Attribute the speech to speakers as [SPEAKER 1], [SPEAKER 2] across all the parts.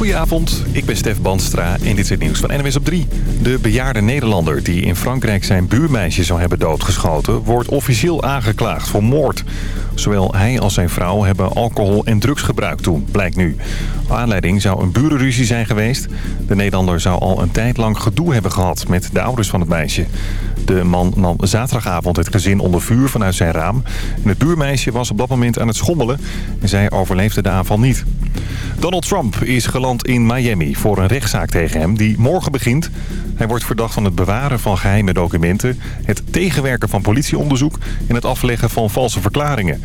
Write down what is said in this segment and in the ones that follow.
[SPEAKER 1] Goedenavond, ik ben Stef Bandstra en dit is het nieuws van NWS op 3. De bejaarde Nederlander die in Frankrijk zijn buurmeisje zou hebben doodgeschoten... wordt officieel aangeklaagd voor moord. Zowel hij als zijn vrouw hebben alcohol en drugs gebruikt toen, blijkt nu. Aanleiding zou een burenruzie zijn geweest. De Nederlander zou al een tijd lang gedoe hebben gehad met de ouders van het meisje. De man nam zaterdagavond het gezin onder vuur vanuit zijn raam. En het buurmeisje was op dat moment aan het schommelen en zij overleefde de aanval niet. Donald Trump is geland in Miami voor een rechtszaak tegen hem die morgen begint. Hij wordt verdacht van het bewaren van geheime documenten... het tegenwerken van politieonderzoek en het afleggen van valse verklaringen.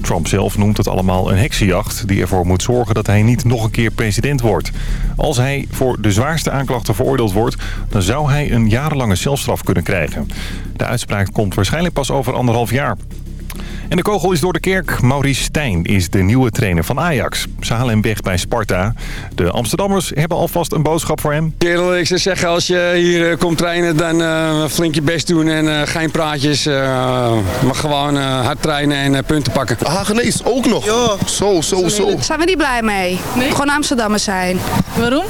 [SPEAKER 1] Trump zelf noemt het allemaal een heksenjacht... die ervoor moet zorgen dat hij niet nog een keer president wordt. Als hij voor de zwaarste aanklachten veroordeeld wordt... dan zou hij een jarenlange celstraf kunnen krijgen. De uitspraak komt waarschijnlijk pas over anderhalf jaar. En de kogel is door de kerk. Maurice Stijn is de nieuwe trainer van Ajax. Ze halen hem weg bij Sparta. De Amsterdammers hebben alvast een boodschap voor hem.
[SPEAKER 2] Kerel, ik zou zeggen, als je hier eh, komt trainen, dan uh, flink je best doen en uh, geen praatjes. maar gewoon hard trainen en punten pakken.
[SPEAKER 3] Hagenees ook nog. Ja. Zo, zo, zo.
[SPEAKER 4] Zijn we niet blij mee?
[SPEAKER 5] Nee?
[SPEAKER 4] Gewoon Amsterdammers zijn.
[SPEAKER 5] Waarom?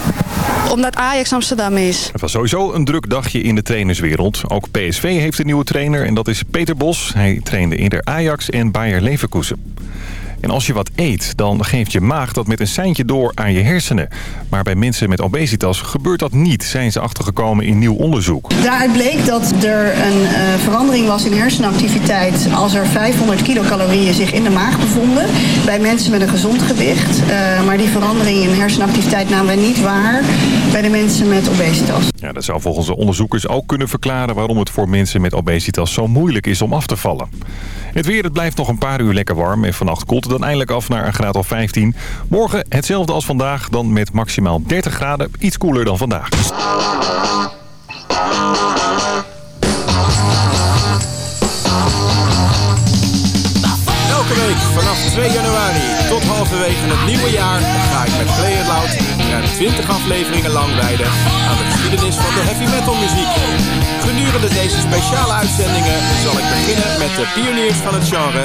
[SPEAKER 4] Omdat Ajax Amsterdam is.
[SPEAKER 1] Het was sowieso een druk dagje in de trainerswereld. Ook PSV heeft een nieuwe trainer en dat is Peter Bos. Hij trainde eerder Ajax en Bayer Leverkusen. En als je wat eet, dan geeft je maag dat met een seintje door aan je hersenen. Maar bij mensen met obesitas gebeurt dat niet, zijn ze achtergekomen in nieuw onderzoek.
[SPEAKER 6] Daaruit bleek dat er een uh, verandering was in hersenactiviteit als er 500 kilocalorieën zich in de maag bevonden. Bij mensen met een gezond gewicht. Uh, maar die verandering in hersenactiviteit namen we niet waar bij de mensen met obesitas.
[SPEAKER 1] Ja, dat zou volgens de onderzoekers ook kunnen verklaren waarom het voor mensen met obesitas zo moeilijk is om af te vallen. Het weer het blijft nog een paar uur lekker warm en vannacht koelt dan eindelijk af naar een graad of 15. Morgen hetzelfde als vandaag, dan met maximaal 30 graden, iets koeler dan vandaag.
[SPEAKER 7] Elke week vanaf 2 januari tot halverwege het nieuwe jaar ga ik met Play Loud ruim 20 afleveringen lang wijden aan de geschiedenis van de heavy metal muziek. Gedurende deze speciale uitzendingen zal ik beginnen met de pioniers van het genre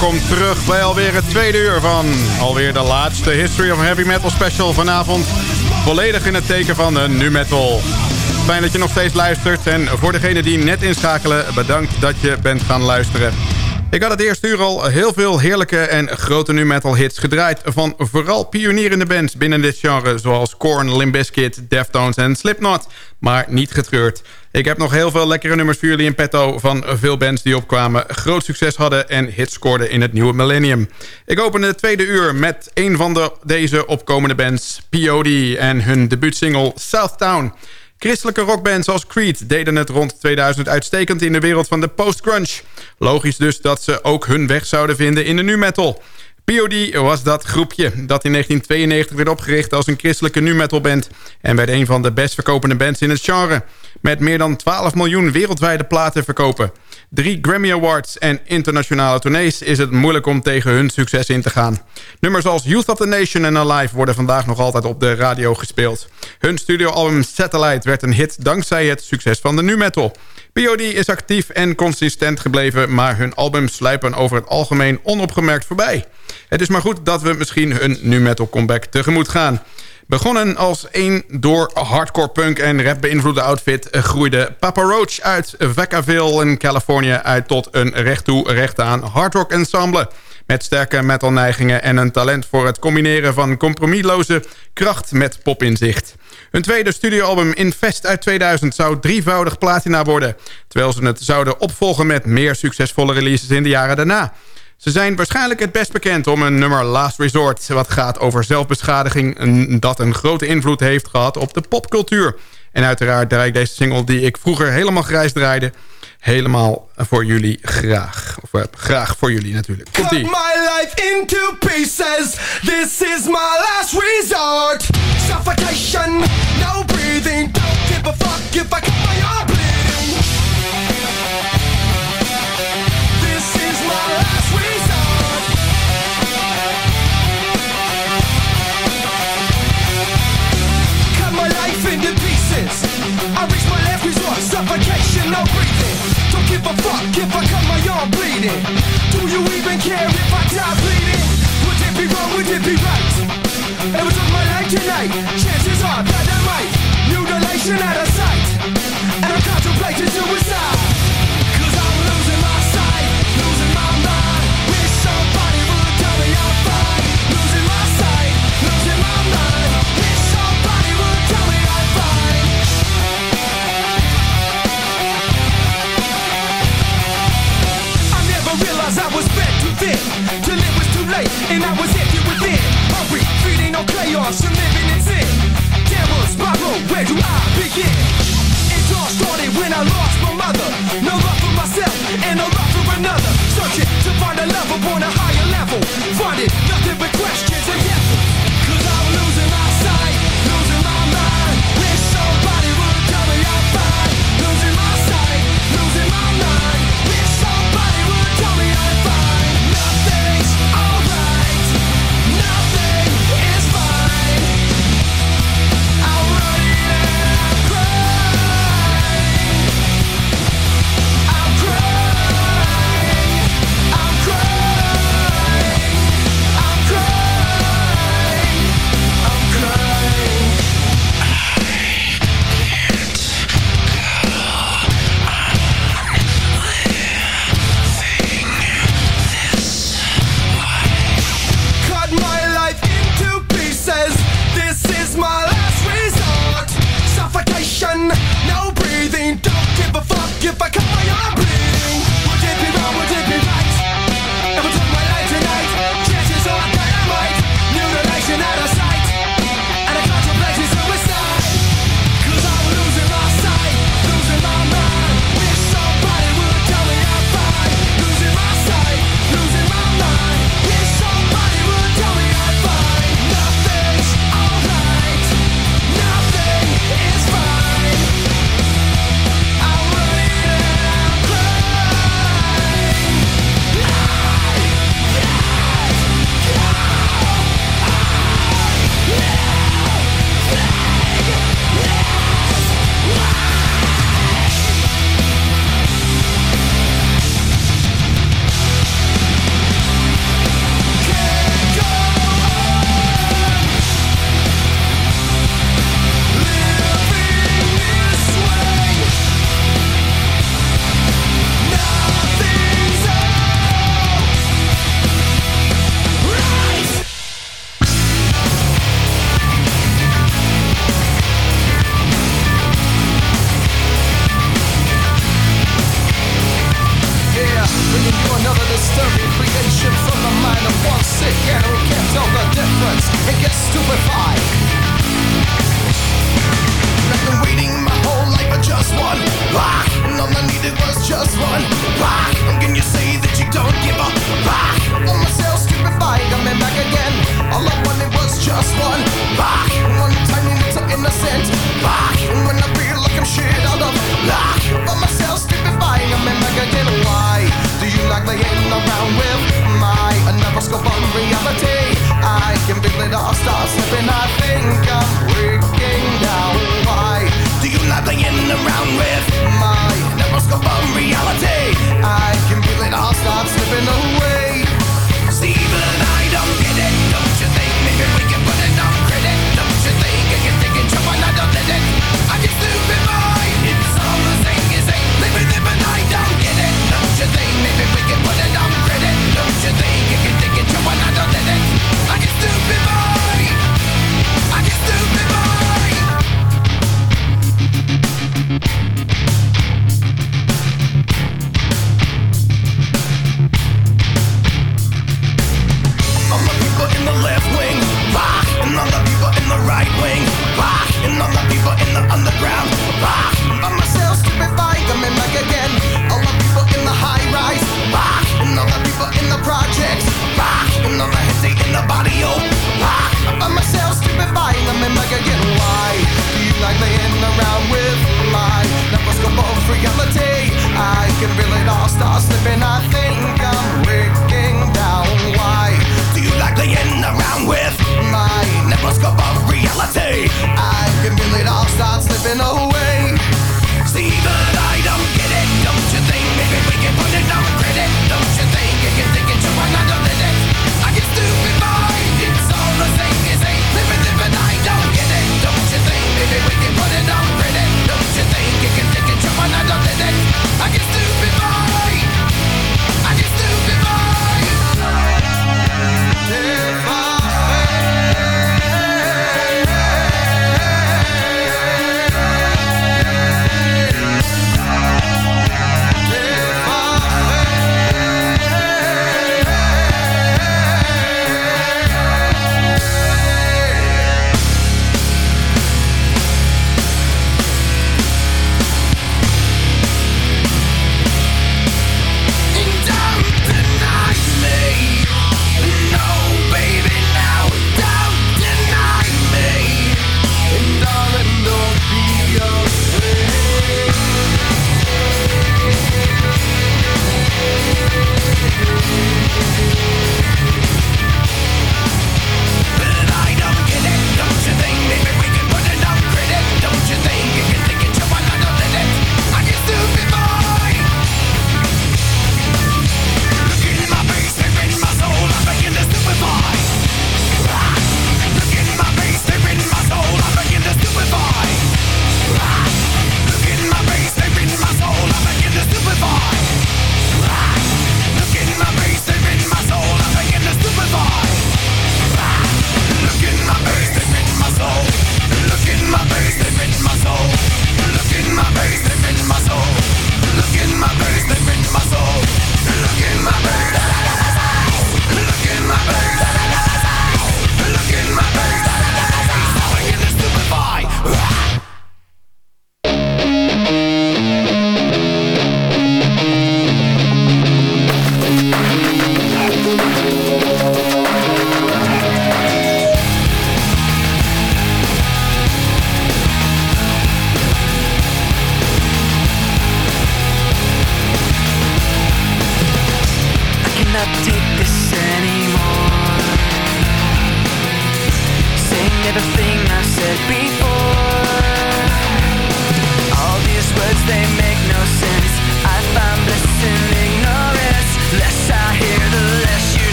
[SPEAKER 5] Welkom terug bij alweer het tweede uur van alweer de laatste History of Heavy Metal special vanavond. Volledig in het teken van de nu metal. Fijn dat je nog steeds luistert en voor degenen die net inschakelen, bedankt dat je bent gaan luisteren. Ik had het eerste uur al heel veel heerlijke en grote nu metal hits gedraaid... van vooral pionierende bands binnen dit genre... zoals Korn, Limp Bizkit, Deftones en Slipknot. Maar niet getreurd. Ik heb nog heel veel lekkere nummers voor jullie in petto... van veel bands die opkwamen, groot succes hadden... en hits scoorden in het nieuwe millennium. Ik open het tweede uur met een van de, deze opkomende bands... POD en hun debuutsingle Southtown... Christelijke rockbands als Creed deden het rond 2000 uitstekend in de wereld van de post-grunge. Logisch dus dat ze ook hun weg zouden vinden in de nu metal. POD was dat groepje dat in 1992 werd opgericht als een christelijke nu metal band... en werd een van de best verkopende bands in het genre... met meer dan 12 miljoen wereldwijde platen verkopen. Drie Grammy Awards en internationale tournees is het moeilijk om tegen hun succes in te gaan. Nummers als Youth of the Nation en Alive worden vandaag nog altijd op de radio gespeeld. Hun studioalbum Satellite werd een hit dankzij het succes van de nu metal... POD is actief en consistent gebleven... maar hun albums sluipen over het algemeen onopgemerkt voorbij. Het is maar goed dat we misschien hun nu metal comeback tegemoet gaan. Begonnen als een door hardcore punk en rap beïnvloede outfit... groeide Papa Roach uit Vacaville in Californië uit tot een recht toe recht aan hardrock ensemble... met sterke metal neigingen en een talent voor het combineren van compromisloze kracht met popinzicht. Hun tweede studioalbum Infest uit 2000 zou drievoudig platina worden... terwijl ze het zouden opvolgen met meer succesvolle releases in de jaren daarna... Ze zijn waarschijnlijk het best bekend om een nummer Last Resort... wat gaat over zelfbeschadiging dat een grote invloed heeft gehad op de popcultuur. En uiteraard draai ik deze single die ik vroeger helemaal grijs draaide... helemaal voor jullie graag. Of uh, graag voor jullie natuurlijk.
[SPEAKER 8] My life into pieces. This is my last resort. Suffocation, no breathing. Don't give a fuck if I cut my arm Suffocation, no breathing. Don't give a fuck if I cut my arm bleeding. Do you even care if I die bleeding? Would it be wrong? Would it be right? If I took my life tonight, chances are that I might. Mutilation out of sight. And I'm contemplating suicide. On chaos living in sin Downward spiral, where do I begin? It all started when I lost my mother. No love for myself and no love for another. Searching to find a love upon a higher level. Finding nothing but questions and devils. Cause I'm losing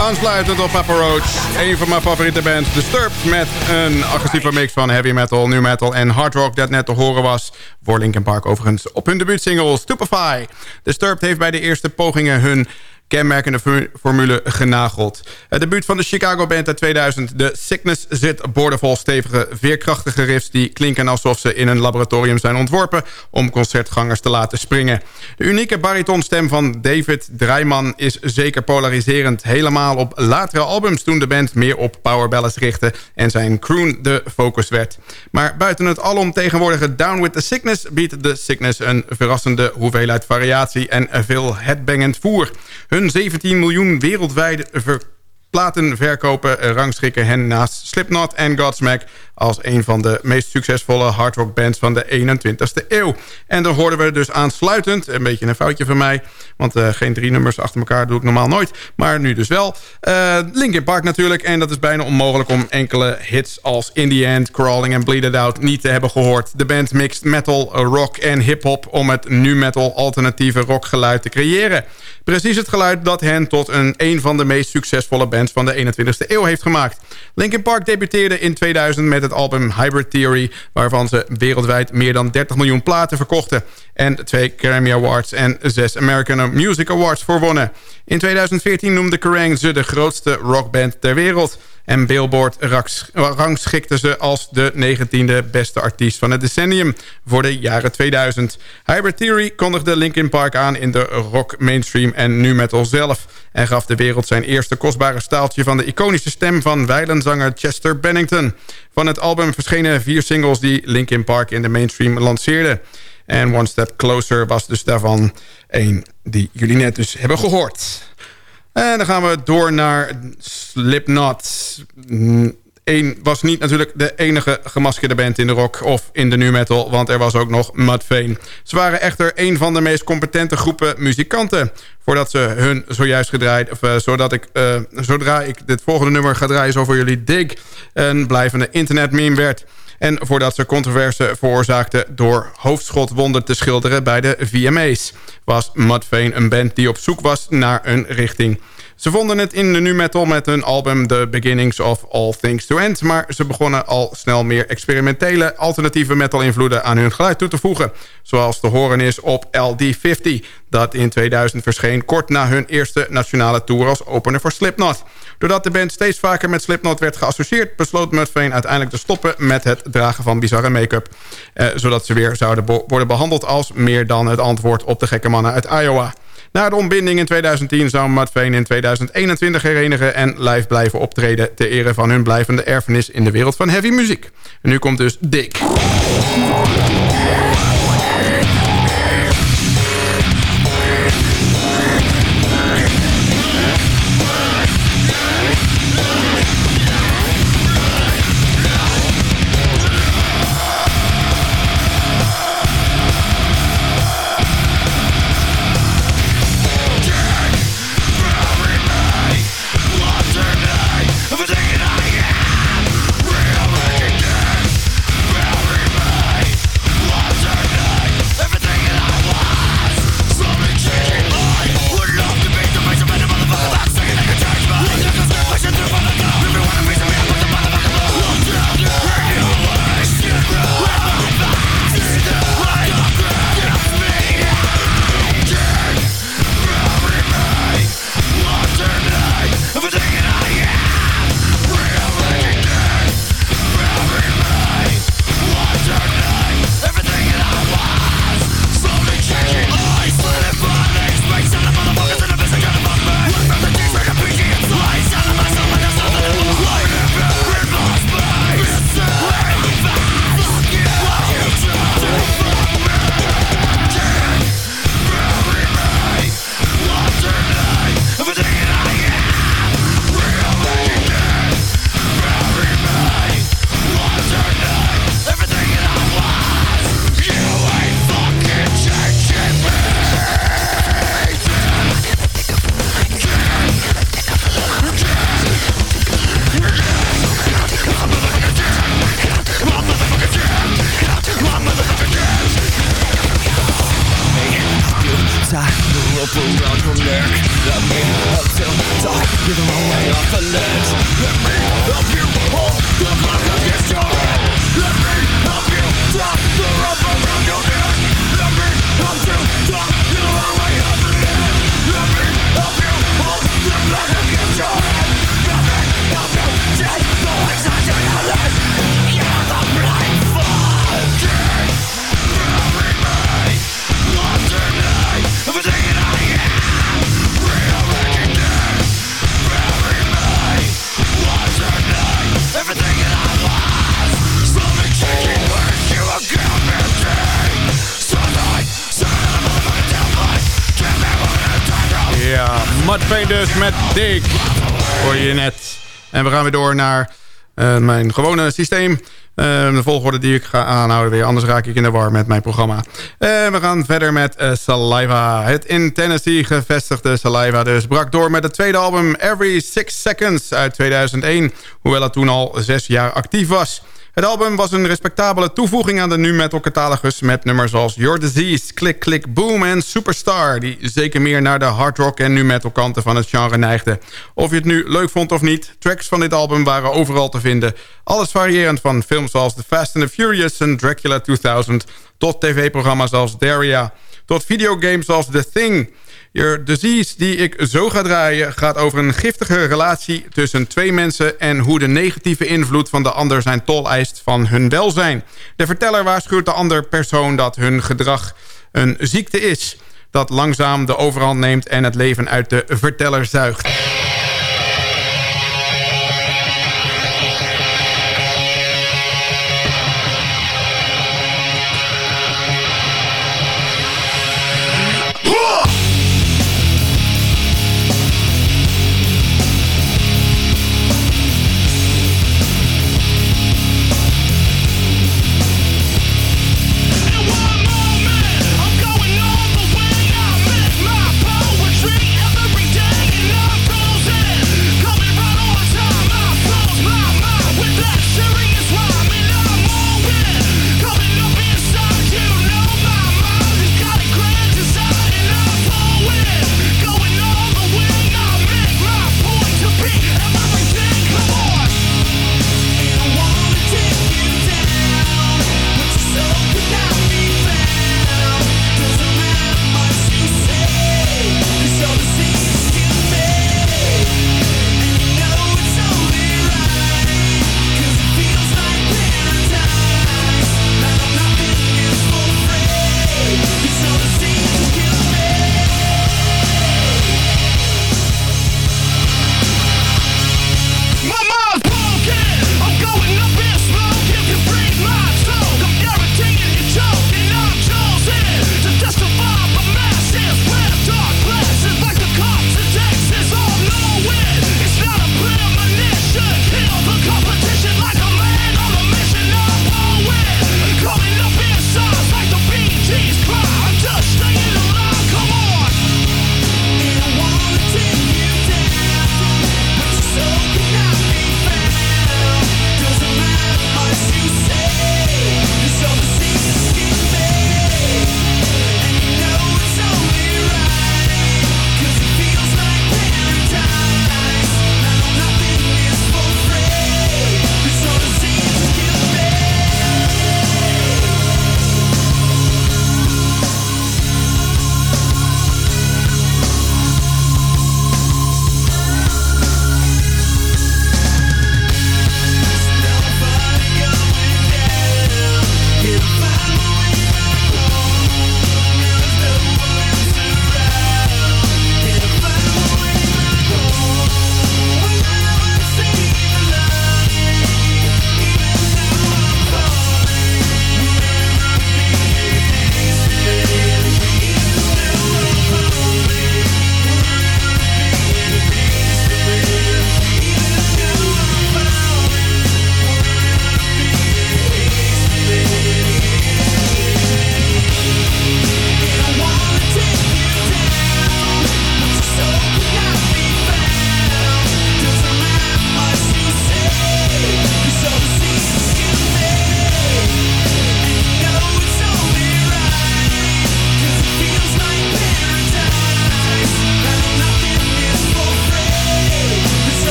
[SPEAKER 5] Aansluitend op Papa Roach... een van mijn favoriete bands, Disturbed... met een agressieve mix van heavy metal, new metal en hard rock... dat net te horen was voor Linkin Park overigens op hun debuutsingle Stupefy. Disturbed heeft bij de eerste pogingen hun kenmerkende formule genageld. Het debuut van de Chicago band uit 2000, The Sickness, zit boordevol stevige, veerkrachtige riffs... die klinken alsof ze in een laboratorium zijn ontworpen... om concertgangers te laten springen. De unieke baritonstem van David Dreiman is zeker polariserend... helemaal op latere albums toen de band meer op power ballads richtte... en zijn croon de focus werd. Maar buiten het alomtegenwoordige Down with the Sickness... biedt The Sickness een verrassende hoeveelheid variatie... en veel headbangend voer. Hun 17 miljoen wereldwijde ver platenverkopen rangschikken hen naast Slipknot en Godsmack... als een van de meest succesvolle hardrock bands van de 21ste eeuw. En dan hoorden we dus aansluitend, een beetje een foutje van mij... want uh, geen drie nummers achter elkaar doe ik normaal nooit... maar nu dus wel. Uh, Linkin Park natuurlijk, en dat is bijna onmogelijk... om enkele hits als In The End, Crawling en Bleed It Out niet te hebben gehoord. De band mixt metal, rock en hip-hop... om het nu metal alternatieve rockgeluid te creëren. Precies het geluid dat hen tot een, een van de meest succesvolle bands van de 21ste eeuw heeft gemaakt. Linkin Park debuteerde in 2000 met het album Hybrid Theory... waarvan ze wereldwijd meer dan 30 miljoen platen verkochten... en twee Grammy Awards en zes American Music Awards voor wonnen. In 2014 noemde Kerrang ze de grootste rockband ter wereld... En Billboard rangschikte ze als de 19e beste artiest van het decennium voor de jaren 2000. Hybrid Theory kondigde Linkin Park aan in de rock, mainstream en nu metal zelf... en gaf de wereld zijn eerste kostbare staaltje van de iconische stem van wijlenzanger Chester Bennington. Van het album verschenen vier singles die Linkin Park in de mainstream lanceerde. En One Step Closer was dus daarvan een die jullie net dus hebben gehoord. En dan gaan we door naar Slipknot. Eén was niet natuurlijk de enige gemaskerde band in de rock of in de nu metal, want er was ook nog Mudvayne. Ze waren echter een van de meest competente groepen muzikanten. Voordat ze hun zojuist gedraaid, of uh, zodat ik, uh, zodra ik dit volgende nummer ga draaien, zo voor jullie Dig, een blijvende internetmeme werd. En voordat ze controverse veroorzaakten door hoofdschotwonden te schilderen bij de VMA's... was Mudvayne een band die op zoek was naar een richting. Ze vonden het in de nu metal met hun album The Beginnings of All Things to End... maar ze begonnen al snel meer experimentele alternatieve metal invloeden aan hun geluid toe te voegen. Zoals te horen is op LD50, dat in 2000 verscheen kort na hun eerste nationale tour als opener voor Slipknot. Doordat de band steeds vaker met Slipknot werd geassocieerd... besloot Mudvayne uiteindelijk te stoppen met het dragen van bizarre make-up. Eh, zodat ze weer zouden worden behandeld als meer dan het antwoord op de gekke mannen uit Iowa. Na de ontbinding in 2010 zou Mudvayne in 2021 herenigen... en live blijven optreden ter ere van hun blijvende erfenis... in de wereld van heavy muziek. En nu komt dus Dick. Dus met Dig. Hoor je net. En we gaan weer door naar eh, mijn gewone systeem. Eh, de volgorde die ik ga aanhouden weer. Anders raak ik in de war met mijn programma. Eh, we gaan verder met Saliva. Het in Tennessee gevestigde Saliva dus brak door met het tweede album Every Six Seconds uit 2001. Hoewel het toen al zes jaar actief was. Het album was een respectabele toevoeging aan de nu metal catalogus... met nummers als Your Disease, Click Click Boom en Superstar... die zeker meer naar de hard rock en nu metal kanten van het genre neigden. Of je het nu leuk vond of niet, tracks van dit album waren overal te vinden. Alles variërend van films zoals The Fast and the Furious en Dracula 2000... tot tv-programma's als Daria, tot videogames als The Thing... Your Disease, die ik zo ga draaien... gaat over een giftige relatie tussen twee mensen... en hoe de negatieve invloed van de ander zijn tol eist van hun welzijn. De verteller waarschuwt de ander persoon dat hun gedrag een ziekte is... dat langzaam de overhand neemt en het leven uit de verteller zuigt.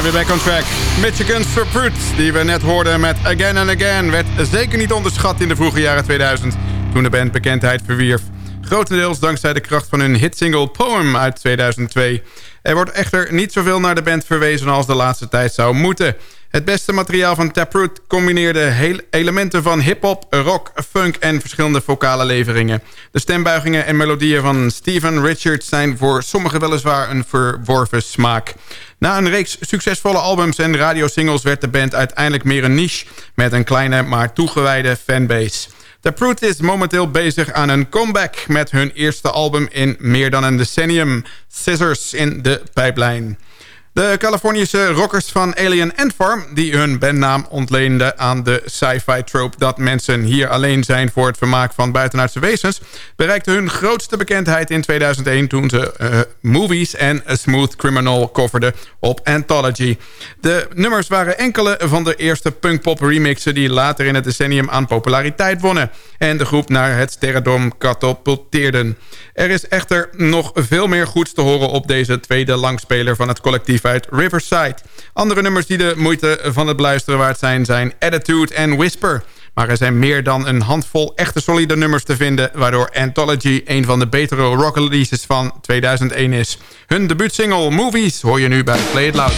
[SPEAKER 9] Zijn weer back on track. Michigan's Fruit, die we net hoorden met Again and Again... werd zeker niet onderschat in de vroege jaren 2000... toen de band bekendheid verwierf. Grotendeels dankzij de kracht van hun hitsingle Poem uit 2002. Er wordt echter niet zoveel naar de band verwezen als de laatste tijd zou moeten... Het beste materiaal van Taproot combineerde elementen van hip-hop, rock, funk en verschillende vocale leveringen. De stembuigingen en melodieën van Steven Richards zijn voor sommigen weliswaar een verworven smaak. Na een reeks succesvolle albums en radiosingles werd de band uiteindelijk meer een niche met een kleine maar toegewijde fanbase. Taproot is momenteel bezig aan een comeback met hun eerste album in meer dan een decennium, Scissors in de pijplijn. De Californische rockers van Alien Ant Farm... die hun bandnaam ontleenden aan de sci-fi trope... dat mensen hier alleen zijn voor het vermaak van buitenaardse wezens... bereikten hun grootste bekendheid in 2001... toen ze uh, Movies en A Smooth Criminal coverden op Anthology. De nummers waren enkele van de eerste punkpop remixen... die later in het decennium aan populariteit wonnen... en de groep naar het sterrendom katapulteerden. Er is echter nog veel meer goeds te horen op deze tweede langspeler van het collectief uit Riverside. Andere nummers die de moeite van het beluisteren waard zijn... zijn Attitude en Whisper. Maar er zijn meer dan een handvol echte solide nummers te vinden... waardoor Anthology een van de betere rock releases van 2001 is. Hun debuutsingle Movies hoor je nu bij Play It Loud.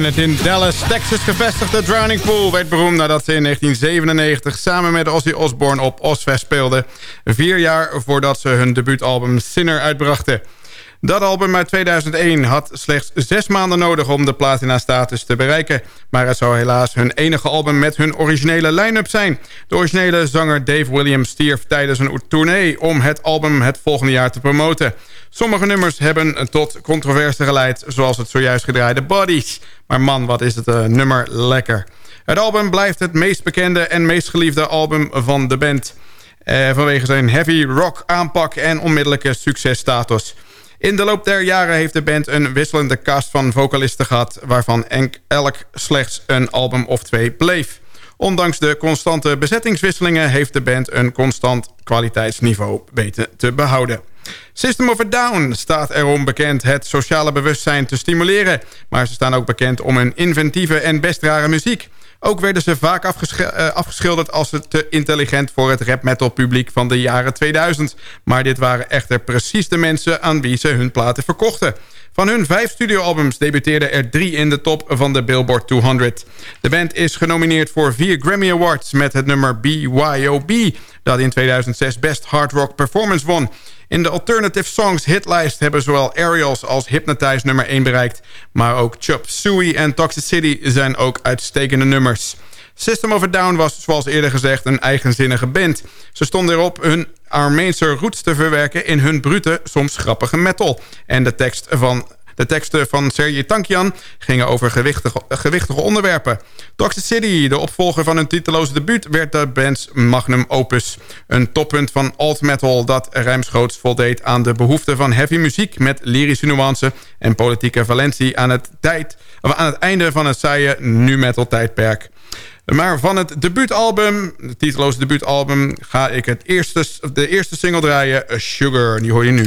[SPEAKER 5] En het in Dallas, Texas gevestigde Drowning Pool werd beroemd nadat ze in 1997 samen met Ozzy Osbourne op Ozfest speelden. Vier jaar voordat ze hun debuutalbum Sinner uitbrachten. Dat album uit 2001 had slechts zes maanden nodig om de platina-status te bereiken. Maar het zou helaas hun enige album met hun originele line-up zijn. De originele zanger Dave Williams stierf tijdens een tournee om het album het volgende jaar te promoten. Sommige nummers hebben tot controverse geleid, zoals het zojuist gedraaide Bodies. Maar man, wat is het uh, nummer lekker. Het album blijft het meest bekende en meest geliefde album van de band. Eh, vanwege zijn heavy rock aanpak en onmiddellijke successtatus. In de loop der jaren heeft de band een wisselende cast van vocalisten gehad... waarvan elk slechts een album of twee bleef. Ondanks de constante bezettingswisselingen... heeft de band een constant kwaliteitsniveau weten te behouden. System of a Down staat erom bekend het sociale bewustzijn te stimuleren... maar ze staan ook bekend om hun inventieve en best rare muziek... Ook werden ze vaak uh, afgeschilderd als te intelligent voor het rap metal publiek van de jaren 2000. Maar dit waren echter precies de mensen aan wie ze hun platen verkochten. Van hun vijf studioalbums debuteerden er drie in de top van de Billboard 200. De band is genomineerd voor vier Grammy Awards met het nummer BYOB... dat in 2006 Best Hard Rock Performance won. In de Alternative Songs hitlijst hebben zowel Aerials als Hypnotize nummer 1 bereikt... maar ook Chop Suey en Toxicity zijn ook uitstekende nummers. System of a Down was, zoals eerder gezegd, een eigenzinnige band. Ze stonden erop hun Armeense roots te verwerken in hun brute, soms grappige metal. En de tekst van de teksten van Sergei Tankian gingen over gewichtige, gewichtige onderwerpen. Toxic City, de opvolger van hun titeloze debuut... werd de band's magnum opus. Een toppunt van alt metal dat ruimschoots voldeed aan de behoeften van heavy muziek... met lyrische nuance en politieke valentie aan het, tijd, aan het einde van het saaie nu metal tijdperk. Maar van het debuutalbum, het titeloze debuutalbum... ga ik het eerste, de eerste single draaien, Sugar. Die hoor je nu.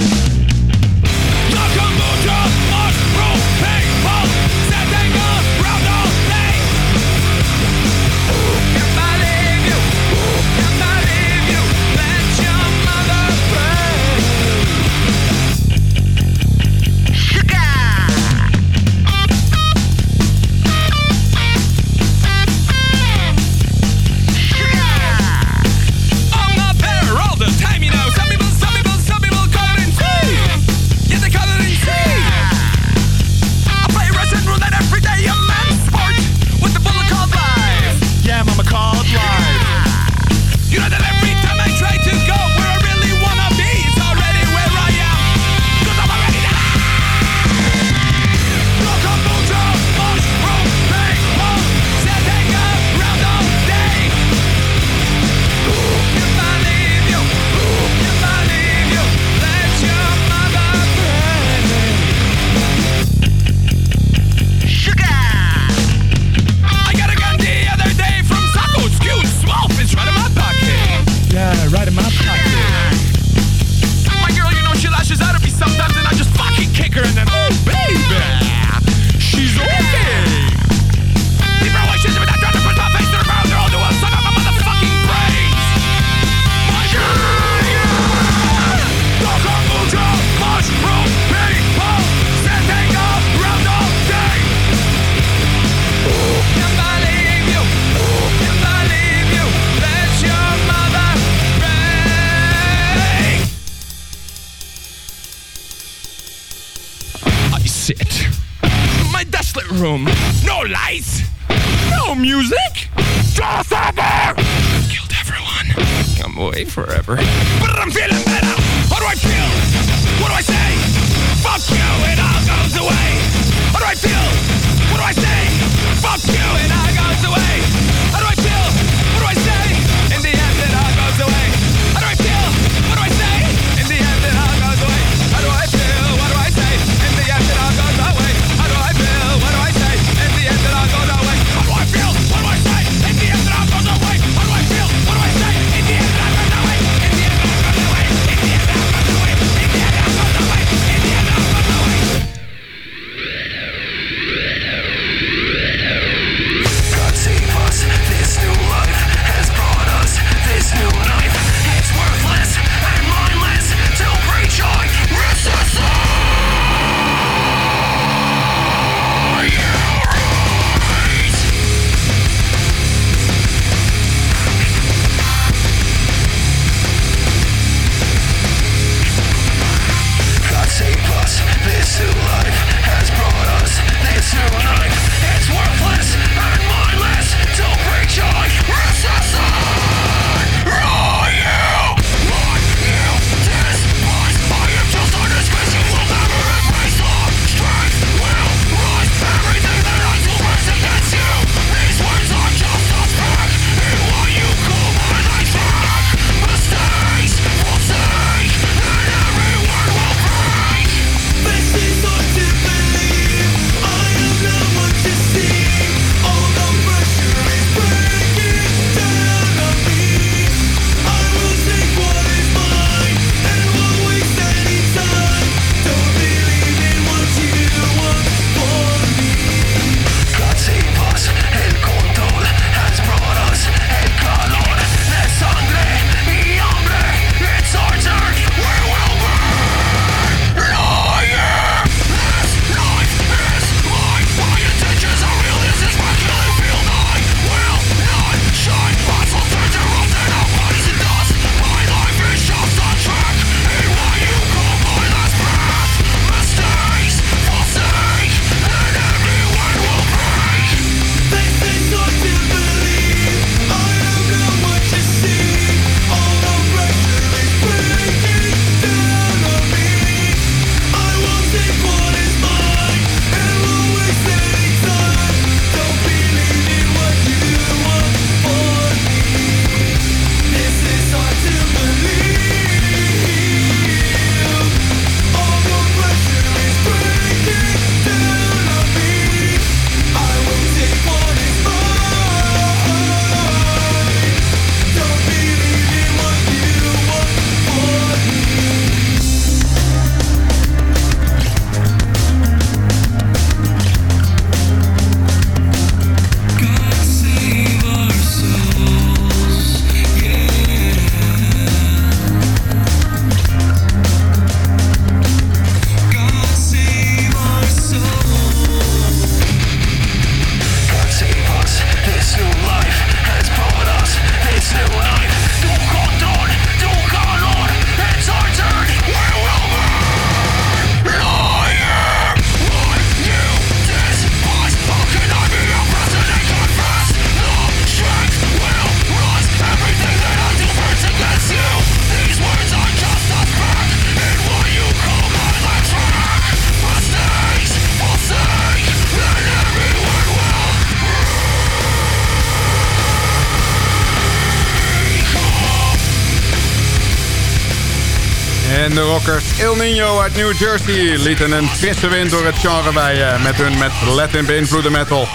[SPEAKER 5] New Jersey lieten een frisse wind door het genre waaien... met hun met Latin beïnvloede metal.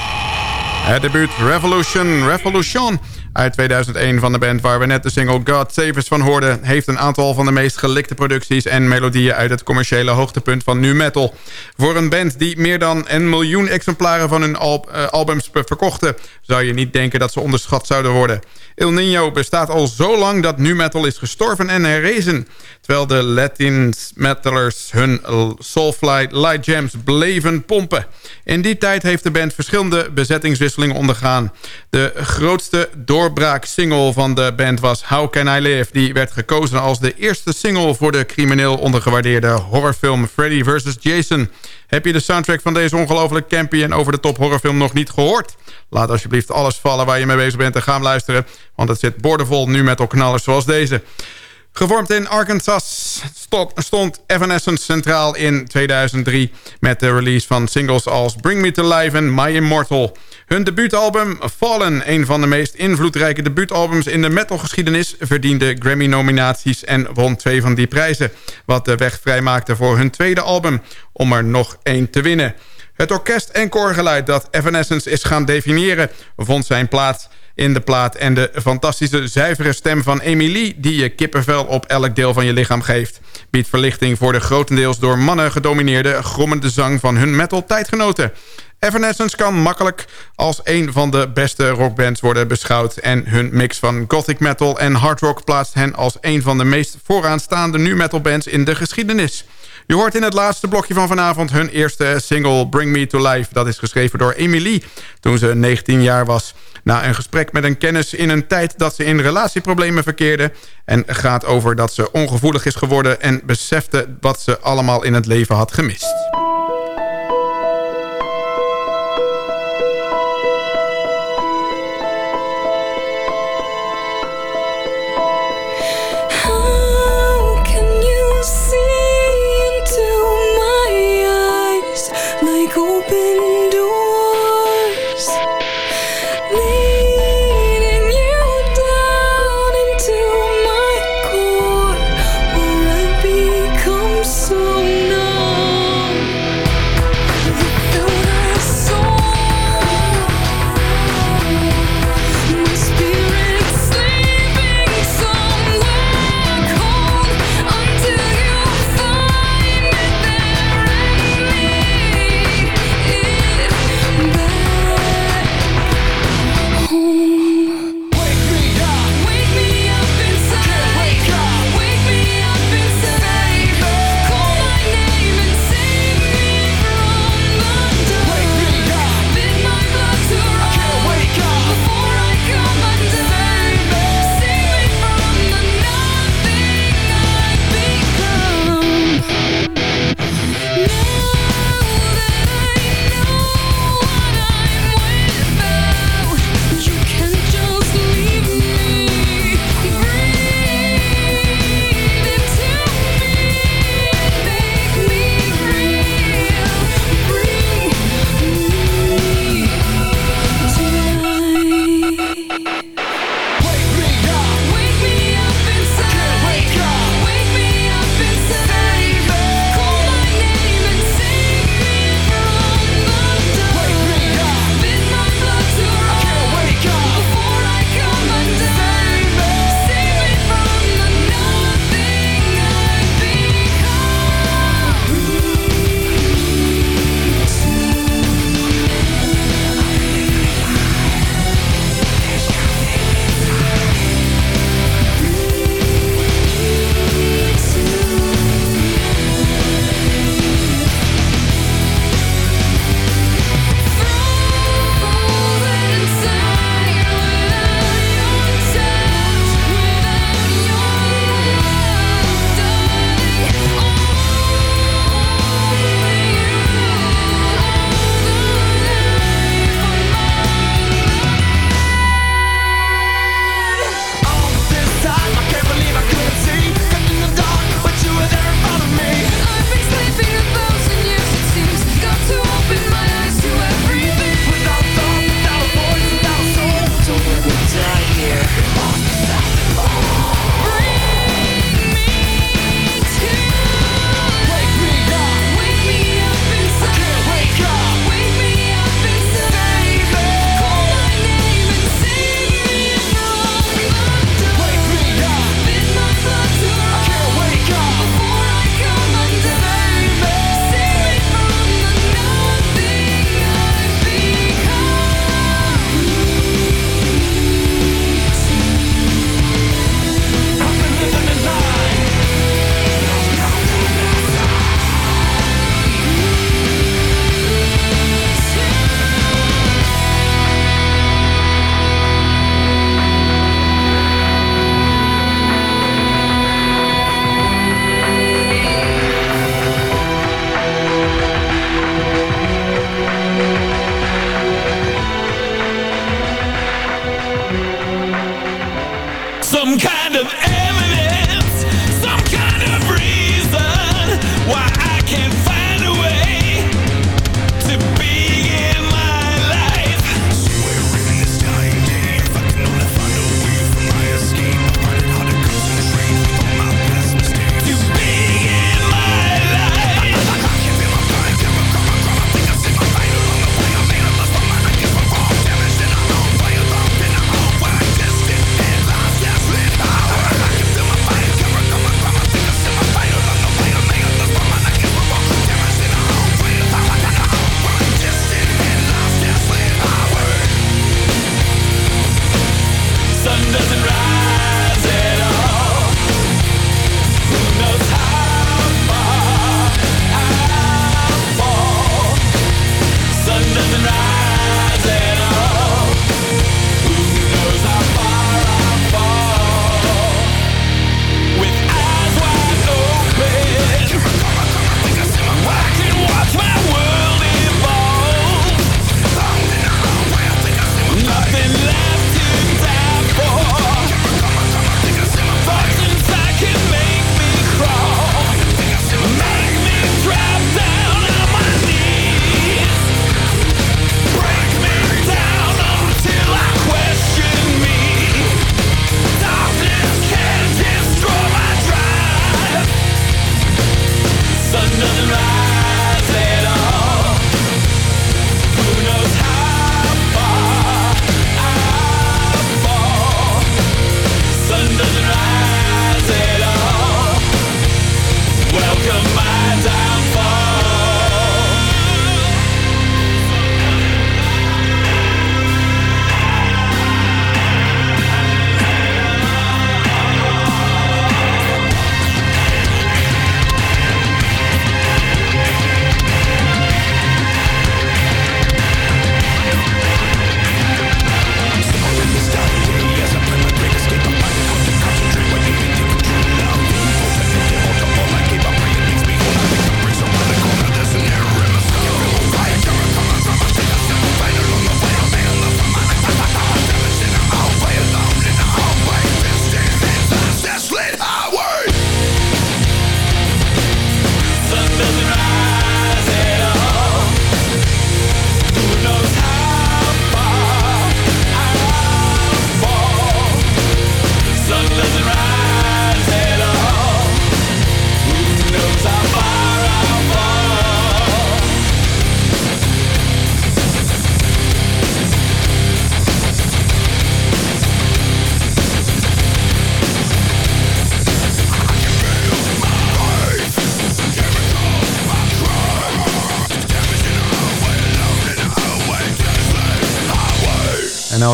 [SPEAKER 5] Het debuut Revolution, Revolution uit 2001 van de band... waar we net de single God Save Us van hoorden... heeft een aantal van de meest gelikte producties en melodieën... uit het commerciële hoogtepunt van nu metal. Voor een band die meer dan een miljoen exemplaren van hun eh, albums verkochten... zou je niet denken dat ze onderschat zouden worden. El Nino bestaat al zo lang dat nu metal is gestorven en herrezen. Terwijl de Latin metalers hun Soulfly Light Jams bleven pompen. In die tijd heeft de band verschillende bezettingswisselingen ondergaan. De grootste doorbraak-single van de band was How Can I Live. Die werd gekozen als de eerste single voor de crimineel ondergewaardeerde horrorfilm Freddy vs. Jason. Heb je de soundtrack van deze ongelooflijk campy en over de top horrorfilm nog niet gehoord? Laat alsjeblieft alles vallen waar je mee bezig bent en ga hem luisteren. Want het zit boordevol nu met knallers zoals deze. Gevormd in Arkansas stond Evanescence centraal in 2003... met de release van singles als Bring Me To Life en My Immortal. Hun debuutalbum Fallen, een van de meest invloedrijke debuutalbums... in de metalgeschiedenis, verdiende Grammy-nominaties... en won twee van die prijzen, wat de weg vrijmaakte voor hun tweede album... om er nog één te winnen. Het orkest en koorgeluid dat Evanescence is gaan definiëren... vond zijn plaats in de plaat. En de fantastische zuivere stem van Emily... die je kippenvel op elk deel van je lichaam geeft... biedt verlichting voor de grotendeels door mannen gedomineerde... grommende zang van hun metal tijdgenoten. Evanescence kan makkelijk als een van de beste rockbands worden beschouwd... en hun mix van gothic metal en hard rock plaatst hen als een van de meest vooraanstaande nu metal bands in de geschiedenis. Je hoort in het laatste blokje van vanavond hun eerste single Bring Me To Life. Dat is geschreven door Emily toen ze 19 jaar was. Na een gesprek met een kennis in een tijd dat ze in relatieproblemen verkeerde... en gaat over dat ze ongevoelig is geworden... en besefte wat ze allemaal in het leven had gemist.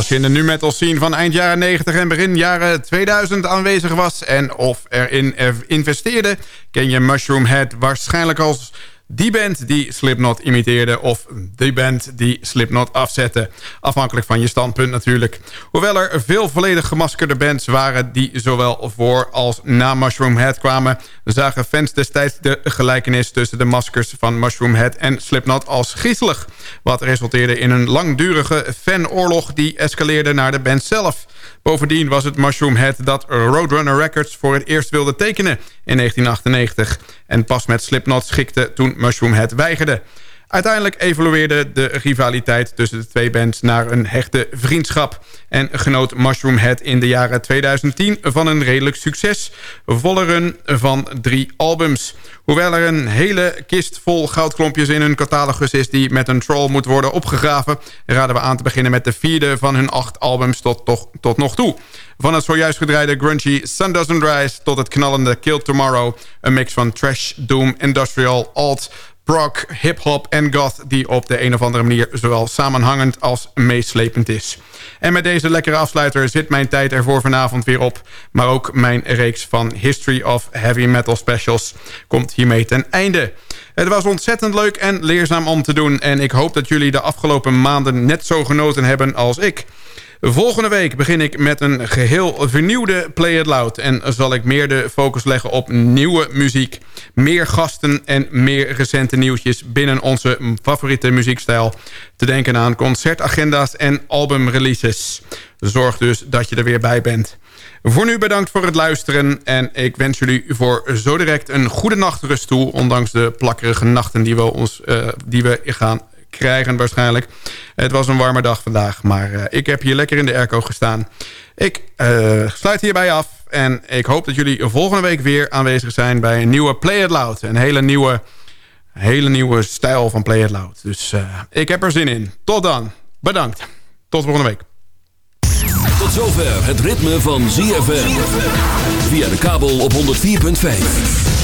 [SPEAKER 5] Als je in de nu metal scene van eind jaren 90 en begin jaren 2000 aanwezig was... en of erin er investeerde, ken je Mushroom Head waarschijnlijk als die band die Slipknot imiteerde... of die band die Slipknot afzette. Afhankelijk van je standpunt natuurlijk. Hoewel er veel volledig gemaskerde bands waren... die zowel voor als na Mushroom Head kwamen... zagen fans destijds de gelijkenis tussen de maskers van Mushroom Head en Slipknot als griezelig. Wat resulteerde in een langdurige fanoorlog die escaleerde naar de band zelf. Bovendien was het Mushroom Head dat Roadrunner Records voor het eerst wilde tekenen in 1998. En pas met Slipknot schikte toen Mushroom Head weigerde. Uiteindelijk evolueerde de rivaliteit tussen de twee bands naar een hechte vriendschap. En genoot Mushroom Head in de jaren 2010 van een redelijk succes. Volle run van drie albums. Hoewel er een hele kist vol goudklompjes in hun catalogus is... die met een troll moet worden opgegraven... raden we aan te beginnen met de vierde van hun acht albums tot, toch, tot nog toe. Van het zojuist gedraaide grungy Sun Doesn't Rise... tot het knallende Kill Tomorrow. Een mix van trash, doom, industrial, alt prog, hip-hop en goth... die op de een of andere manier zowel samenhangend als meeslepend is. En met deze lekkere afsluiter zit mijn tijd er voor vanavond weer op. Maar ook mijn reeks van History of Heavy Metal Specials komt hiermee ten einde. Het was ontzettend leuk en leerzaam om te doen... en ik hoop dat jullie de afgelopen maanden net zo genoten hebben als ik... Volgende week begin ik met een geheel vernieuwde Play It Loud. En zal ik meer de focus leggen op nieuwe muziek. Meer gasten en meer recente nieuwtjes binnen onze favoriete muziekstijl. Te denken aan concertagenda's en albumreleases. Zorg dus dat je er weer bij bent. Voor nu bedankt voor het luisteren. En ik wens jullie voor zo direct een goede nachtrust toe. Ondanks de plakkerige nachten die we, ons, uh, die we gaan krijgen waarschijnlijk. Het was een warme dag vandaag, maar uh, ik heb hier lekker in de airco gestaan. Ik uh, sluit hierbij af en ik hoop dat jullie volgende week weer aanwezig zijn... bij een nieuwe Play It Loud. Een hele nieuwe, hele nieuwe stijl van Play It Loud. Dus uh, ik heb er zin in. Tot dan. Bedankt. Tot volgende week.
[SPEAKER 10] Tot zover het ritme van ZFM. Via de kabel op 104.5.